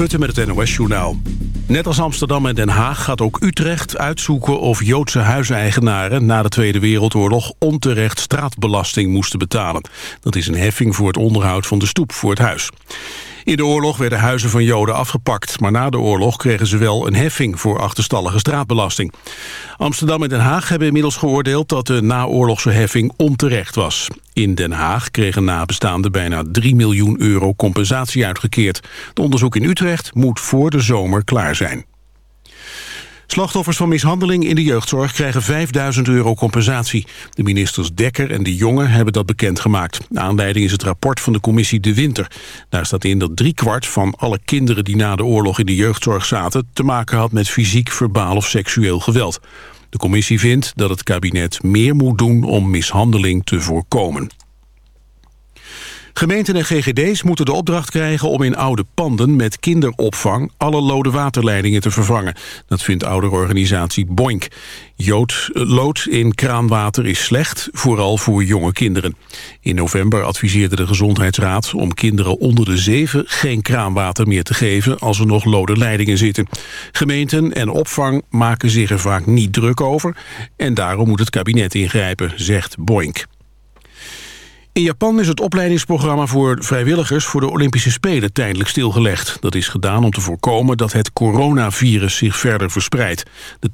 Putten met het NOS-journaal. Net als Amsterdam en Den Haag gaat ook Utrecht uitzoeken... of Joodse huiseigenaren na de Tweede Wereldoorlog... onterecht straatbelasting moesten betalen. Dat is een heffing voor het onderhoud van de stoep voor het huis. In de oorlog werden huizen van Joden afgepakt... maar na de oorlog kregen ze wel een heffing voor achterstallige straatbelasting. Amsterdam en Den Haag hebben inmiddels geoordeeld... dat de naoorlogse heffing onterecht was. In Den Haag kregen nabestaanden bijna 3 miljoen euro compensatie uitgekeerd. Het onderzoek in Utrecht moet voor de zomer klaar zijn. Slachtoffers van mishandeling in de jeugdzorg krijgen 5000 euro compensatie. De ministers Dekker en De Jonge hebben dat bekendgemaakt. Aanleiding is het rapport van de commissie De Winter. Daar staat in dat driekwart van alle kinderen die na de oorlog in de jeugdzorg zaten... te maken had met fysiek, verbaal of seksueel geweld. De commissie vindt dat het kabinet meer moet doen om mishandeling te voorkomen. Gemeenten en GGD's moeten de opdracht krijgen om in oude panden met kinderopvang alle lode waterleidingen te vervangen. Dat vindt ouderorganisatie Boink. Jood, eh, lood in kraanwater is slecht, vooral voor jonge kinderen. In november adviseerde de Gezondheidsraad om kinderen onder de zeven geen kraanwater meer te geven als er nog lode leidingen zitten. Gemeenten en opvang maken zich er vaak niet druk over en daarom moet het kabinet ingrijpen, zegt Boink. In Japan is het opleidingsprogramma voor vrijwilligers voor de Olympische Spelen tijdelijk stilgelegd. Dat is gedaan om te voorkomen dat het coronavirus zich verder verspreidt. De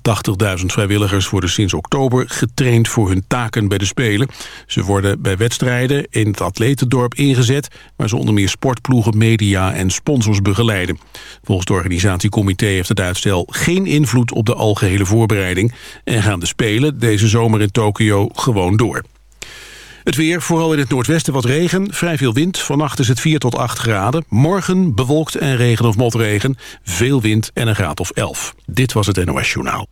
80.000 vrijwilligers worden sinds oktober getraind voor hun taken bij de Spelen. Ze worden bij wedstrijden in het atletendorp ingezet, waar ze onder meer sportploegen, media en sponsors begeleiden. Volgens het organisatiecomité heeft het uitstel geen invloed op de algehele voorbereiding en gaan de Spelen deze zomer in Tokio gewoon door. Het weer, vooral in het noordwesten wat regen, vrij veel wind. Vannacht is het 4 tot 8 graden. Morgen bewolkt en regen of motregen. Veel wind en een graad of 11. Dit was het NOS Journaal.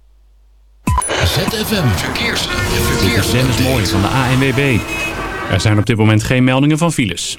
ZFM Verkeers. Verkeers. Dennis Mooi van de ANWB. Er zijn op dit moment geen meldingen van files.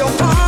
your heart.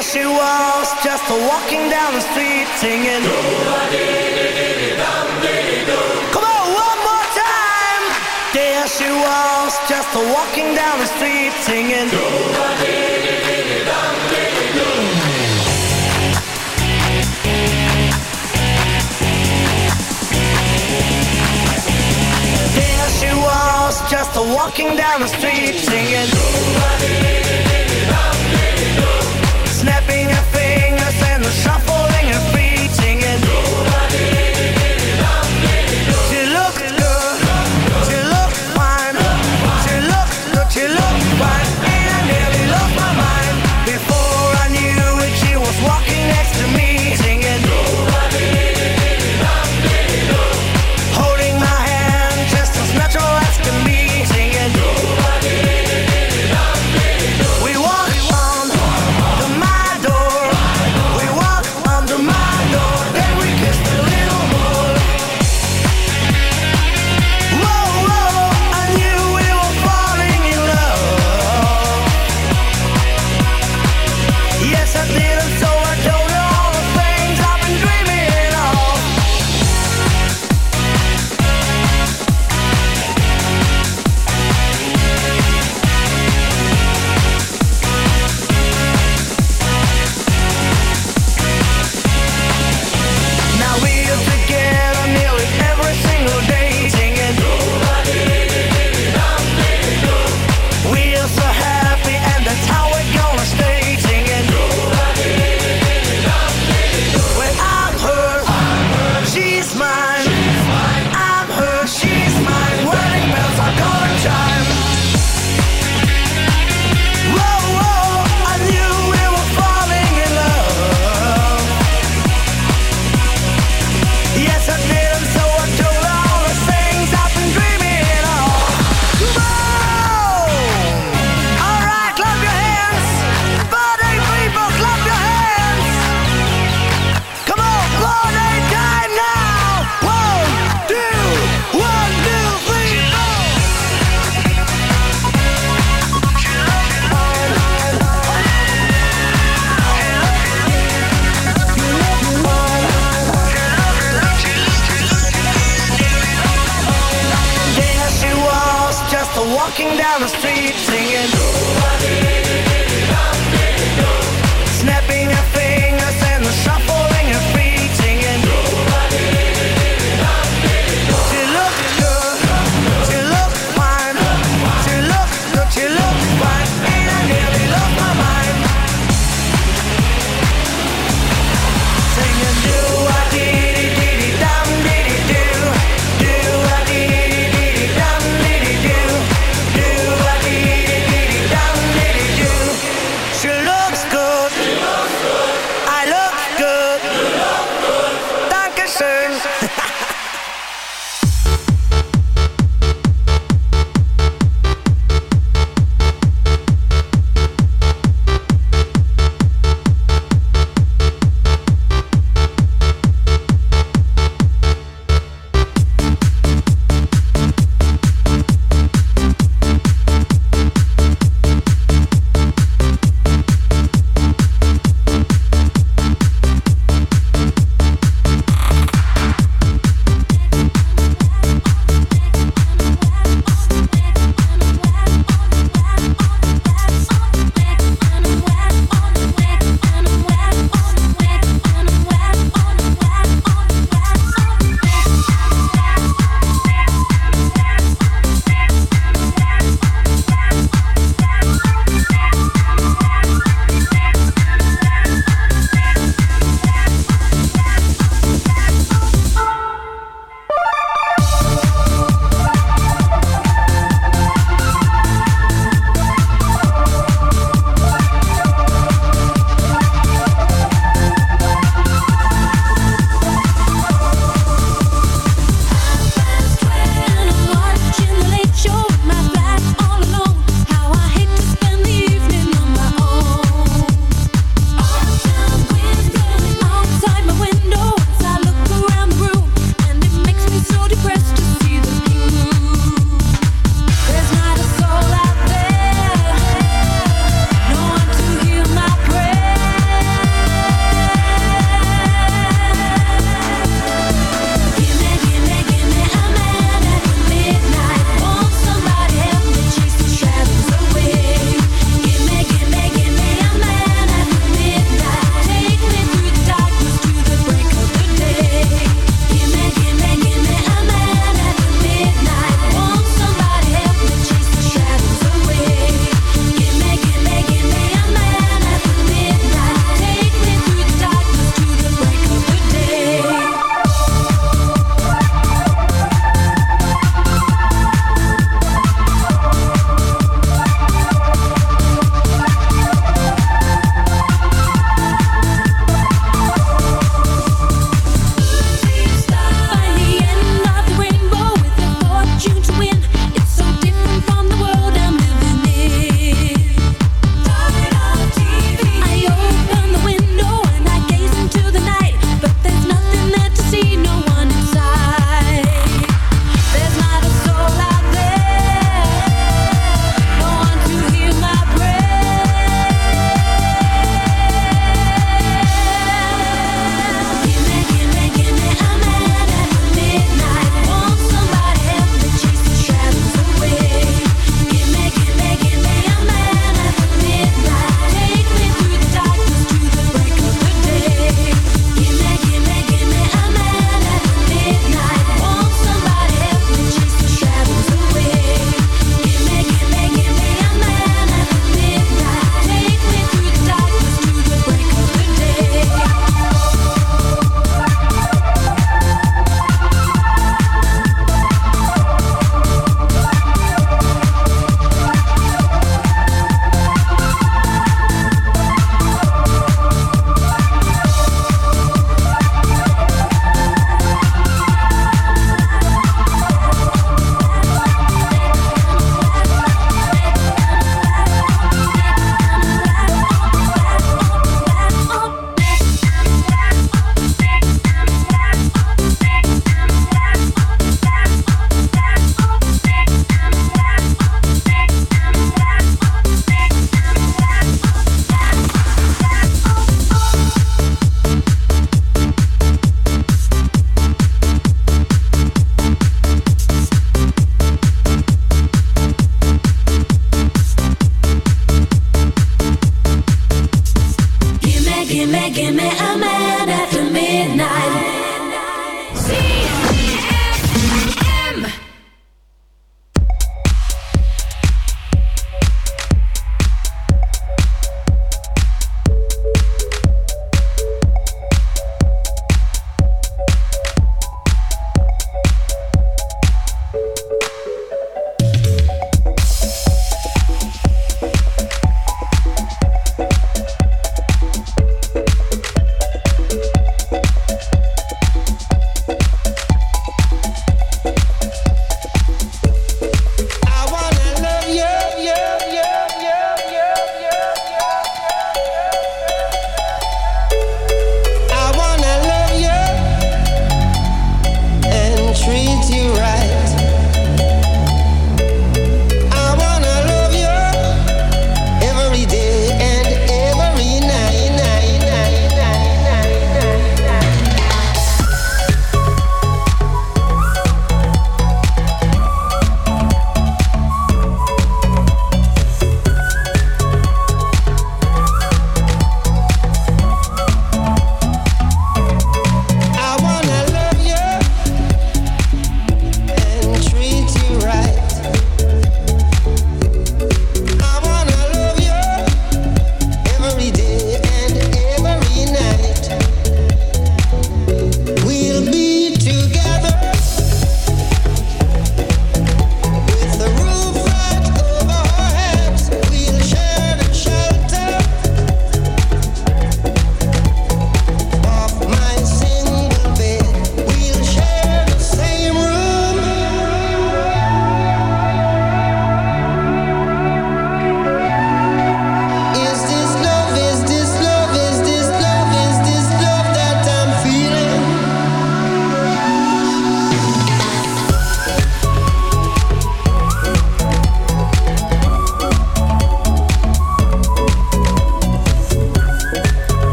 There she was just walking down the street singing. Come on, one more time. There she was just walking down the street singing. There she was just walking down the street singing. Do a dee dee dee dee dum dee dee dum.